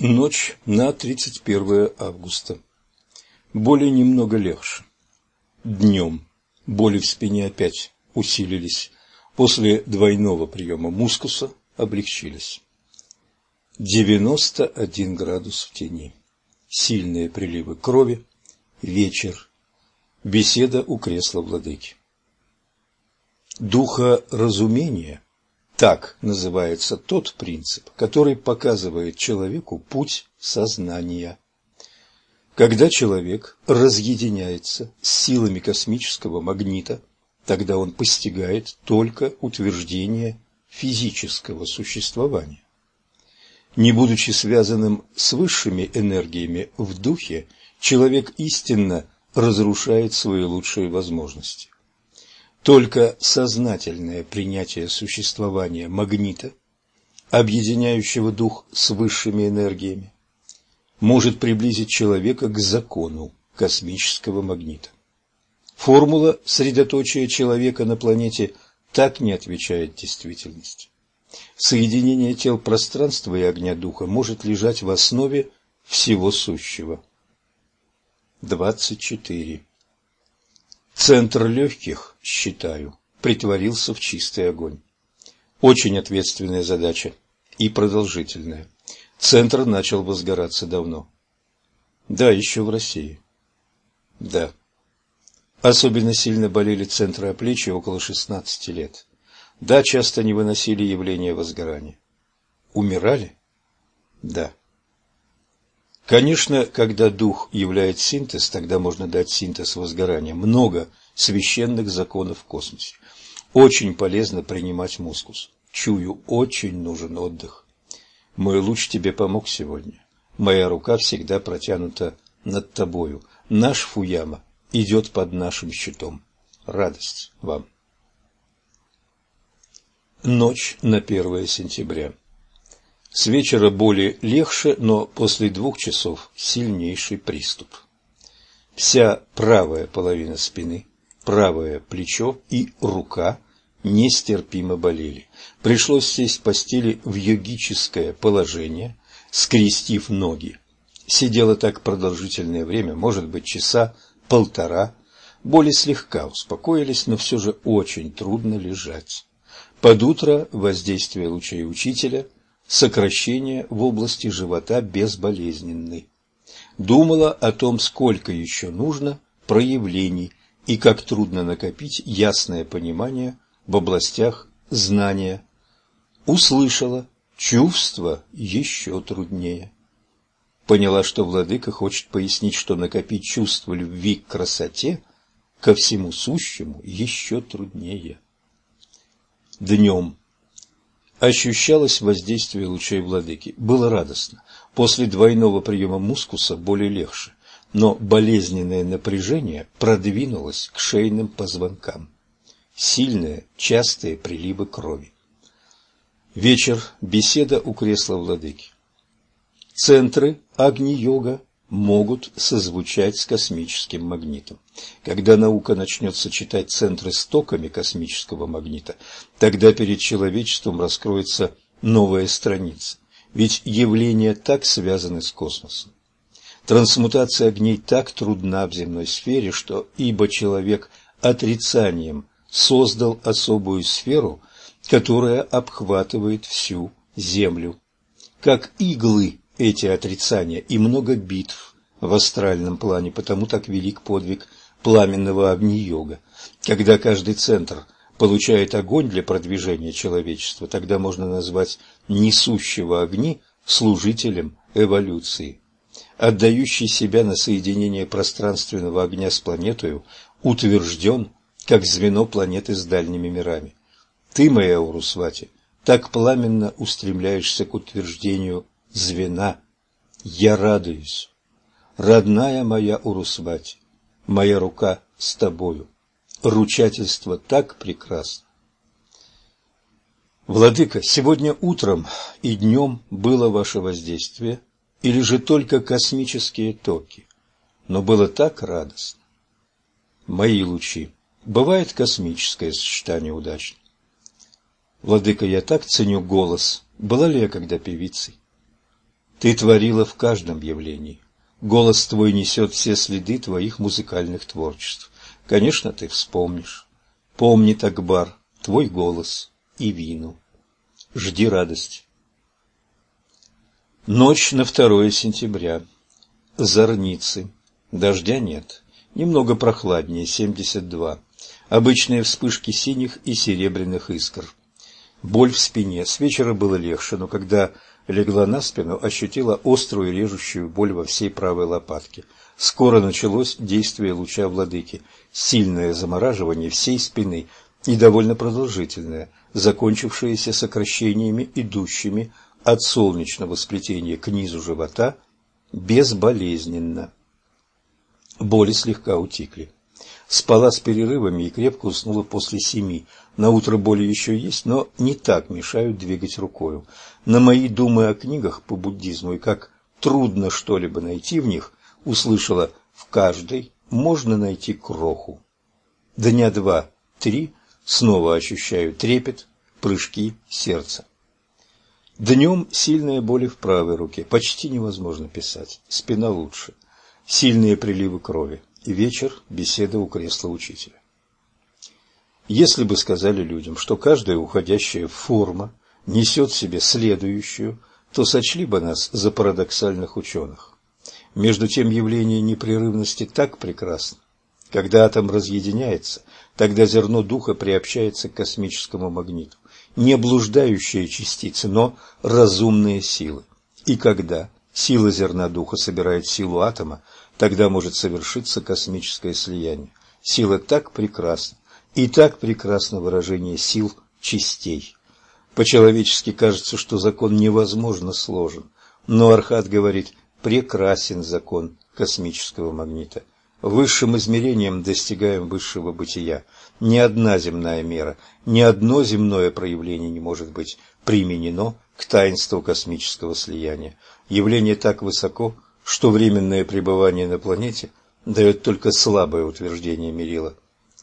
Ночь на 31 августа. Боли немного легче. Днем боли в спине опять усилились. После двойного приема мускуса облегчились. 91 градус в тени. Сильные приливы крови. Вечер. Беседа у кресла владыки. Духа разумения так называется тот принцип, который показывает человеку путь сознания. Когда человек разъединяется с силами космического магнита, тогда он постигает только утверждение физического существования. Не будучи связанным с высшими энергиями в духе, человек истинно разрушает свои лучшие возможности. Только сознательное принятие существования магнита, объединяющего дух с высшими энергиями, может приблизить человека к закону космического магнита. Формула средоточия человека на планете так не отвечает действительности. Соединение тел пространства и огня духа может лежать в основе всего сущего. 24. Центр легких, считаю, притворился в чистый огонь. Очень ответственная задача и продолжительная. Центр начал возгораться давно. Да, еще в России. Да. Особенно сильно болели центры оплечья около 16 лет. Да, часто не выносили явления возгорания. Умирали? Да. Конечно, когда дух являет синтез, тогда можно дать синтез возгорания. Много священных законов в космосе. Очень полезно принимать мускус. Чую, очень нужен отдых. Мой луч тебе помог сегодня. Моя рука всегда протянута над тобою. Наш Фуяма идет под нашим щитом. Радость вам. Ночь на первое сентября. С вечера боли легче, но после двух часов сильнейший приступ. Вся правая половина спины, правое плечо и рука нестерпимо болели. Пришлось сесть в постели в йогическое положение, скрестив ноги. Сидела так продолжительное время, может быть, часа полтора. Боли слегка успокоились, но все же очень трудно лежать. Под утро воздействие лучей учителя – сокращение в области живота безболезненны. Думала о том, сколько еще нужно проявлений и как трудно накопить ясное понимание в областях знания. Услышала, чувство еще труднее. Поняла, что владыка хочет пояснить, что накопить чувство любви к красоте, ко всему сущему, еще труднее. Днем ощущалось воздействие лучей владыки. Было радостно. После двойного приема мускуса более легче, но болезненное напряжение продвинулось к шейным позвонкам. Сильные, частые приливы крови. Вечер. Беседа у кресла владыки. Центры Агни-йога могут созвучать с космическим магнитом. Когда наука начнет сочетать центры с токами космического магнита, тогда перед человечеством раскроется новая страница. Ведь явления так связаны с космосом. Трансмутация огней так трудна в земной сфере, что ибо человек отрицанием создал особую сферу, которая обхватывает всю Землю. Как иглы эти отрицания и много битв в астральном плане, потому так велик подвиг пламенного Агни-йога. Когда каждый центр получает огонь для продвижения человечества, тогда можно назвать несущего огни служителем эволюции. Отдающий себя на соединение пространственного огня с планетою утвержден как звено планеты с дальними мирами. Ты, моя Урусвати, так пламенно устремляешься к утверждению звена. Я радуюсь. Родная моя Урусвати, моя рука с тобою. Ручательство так прекрасно. Владыка, сегодня утром и днем было ваше воздействие, или же только космические токи, но было так радостно. Мои лучи. Бывает космическое сочетание удачно. Владыка, я так ценю голос. Была ли я когда певицей? Ты творила в каждом явлении. Голос твой несет все следы твоих музыкальных творчеств. Конечно, ты вспомнишь. Помни, Такбар, твой голос и вину. Жди радость. Ночь на 2 сентября. Зорницы. Дождя нет. Немного прохладнее, 72. Обычные вспышки синих и серебряных искр. Боль в спине. С вечера было легче, но когда легла на спину, ощутила острую режущую боль во всей правой лопатке. Скоро началось действие луча владыки. Сильное замораживание всей спины и довольно продолжительное, закончившееся сокращениями, идущими от солнечного сплетения к низу живота, безболезненно. Боли слегка утихли. Спала с перерывами и крепко уснула после семи. На утро боли еще есть, но не так мешают двигать рукою. На мои думы о книгах по буддизму и как трудно что-либо найти в них, услышала в каждой можно найти кроху. Дня два-три снова ощущаю трепет, прыжки сердца. Днем сильные боли в правой руке, почти невозможно писать, спина лучше, сильные приливы крови вечер беседа у кресла учителя. Если бы сказали людям, что каждая уходящая форма несет в себе следующую, то сочли бы нас за парадоксальных ученых. Между тем явление непрерывности так прекрасно. Когда атом разъединяется, тогда зерно духа приобщается к космическому магниту. Не блуждающие частицы, но разумные силы. И когда сила зерна духа собирает силу атома, Тогда может совершиться космическое слияние. Сила так прекрасна, и так прекрасно выражение сил частей. По-человечески кажется, что закон невозможно сложен, но Архат говорит, прекрасен закон космического магнита. Высшим измерением достигаем высшего бытия. Ни одна земная мера, ни одно земное проявление не может быть применено к таинству космического слияния. Явление так высоко, что временное пребывание на планете дает только слабое утверждение мерила,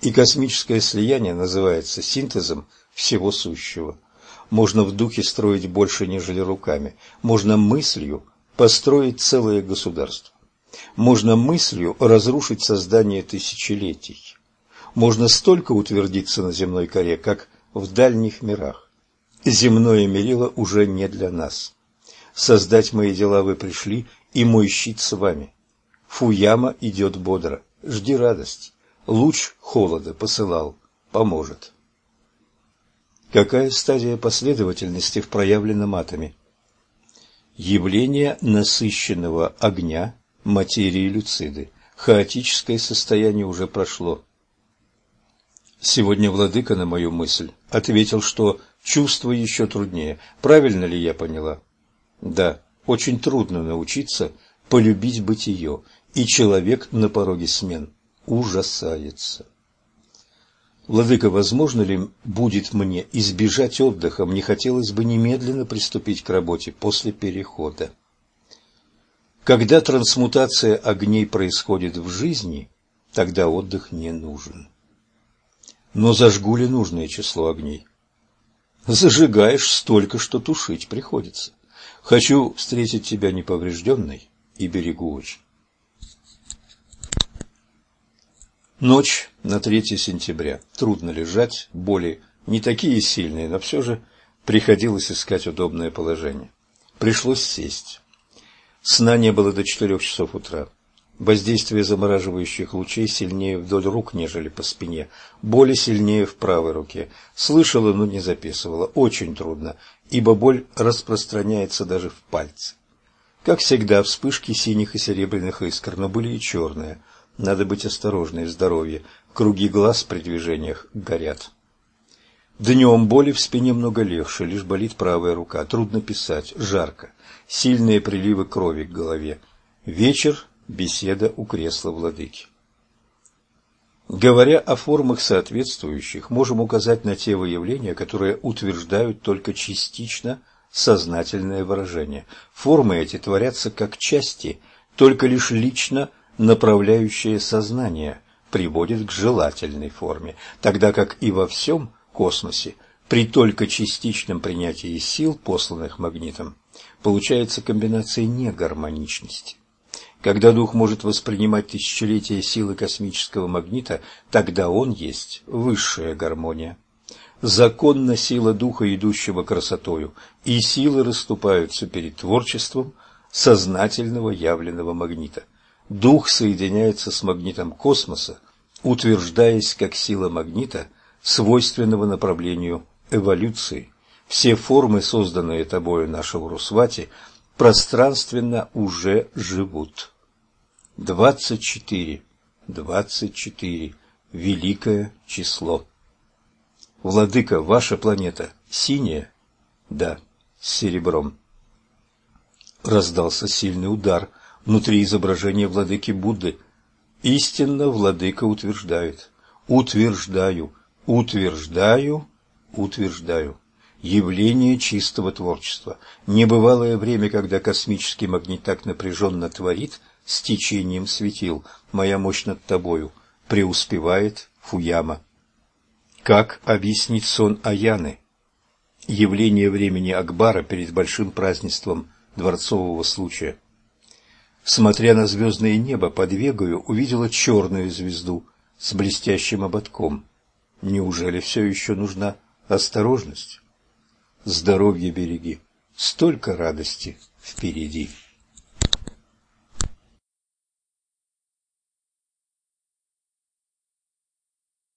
и космическое слияние называется синтезом всего сущего. Можно в духе строить больше, нежели руками, можно мыслью построить целое государство, можно мыслью разрушить создание тысячелетий, можно столько утвердиться на земной коре, как в дальних мирах. Земное мерило уже не для нас. Создать мои дела вы пришли, и мой щит с вами. Фуяма идет бодро. Жди радость. Луч холода посылал. Поможет. Какая стадия последовательности в проявленном атоме? Явление насыщенного огня, материи люциды. Хаотическое состояние уже прошло. Сегодня владыка на мою мысль ответил, что чувство еще труднее. Правильно ли я поняла? Да. Очень трудно научиться полюбить бытие, и человек на пороге смен ужасается. Владыка, возможно ли будет мне избежать отдыха? Мне хотелось бы немедленно приступить к работе после перехода. Когда трансмутация огней происходит в жизни, тогда отдых не нужен. Но зажгу ли нужное число огней? Зажигаешь столько, что тушить приходится. Хочу встретить тебя неповрежденной и берегу очень. Ночь на 3 сентября. Трудно лежать, боли не такие сильные, но все же приходилось искать удобное положение. Пришлось сесть. Сна не было до четырех часов утра. Воздействие замораживающих лучей сильнее вдоль рук, нежели по спине. Боли сильнее в правой руке. Слышала, но не записывала. Очень трудно, ибо боль распространяется даже в пальцы. Как всегда, вспышки синих и серебряных искр, но были и черные. Надо быть осторожной в здоровье. Круги глаз при движениях горят. Днем боли в спине много легче, лишь болит правая рука. Трудно писать, жарко. Сильные приливы крови к голове. Вечер Беседа у кресла владыки. Говоря о формах соответствующих, можем указать на те выявления, которые утверждают только частично сознательное выражение. Формы эти творятся как части, только лишь лично направляющее сознание приводит к желательной форме, тогда как и во всем космосе при только частичном принятии сил, посланных магнитом, получается комбинация негармоничности. Когда дух может воспринимать тысячелетия силы космического магнита, тогда он есть высшая гармония. Законна сила духа, идущего красотою, и силы расступаются перед творчеством сознательного явленного магнита. Дух соединяется с магнитом космоса, утверждаясь как сила магнита, свойственного направлению эволюции. Все формы, созданные тобою нашего Русвати, пространственно уже живут. Двадцать четыре, двадцать четыре, великое число. Владыка, ваша планета синяя? Да, с серебром. Раздался сильный удар внутри изображения владыки Будды. Истинно владыка утверждает. Утверждаю, утверждаю, утверждаю явление чистого творчества. Небывалое время, когда космический магнит так напряженно творит с течением светил. Моя мощь над тобою преуспевает Фуяма. Как объяснить сон Аяны? Явление времени Акбара перед большим празднеством дворцового случая. Смотря на звездное небо под Вегою, увидела черную звезду с блестящим ободком. Неужели все еще нужна осторожность? Здоровье береги, столько радости впереди.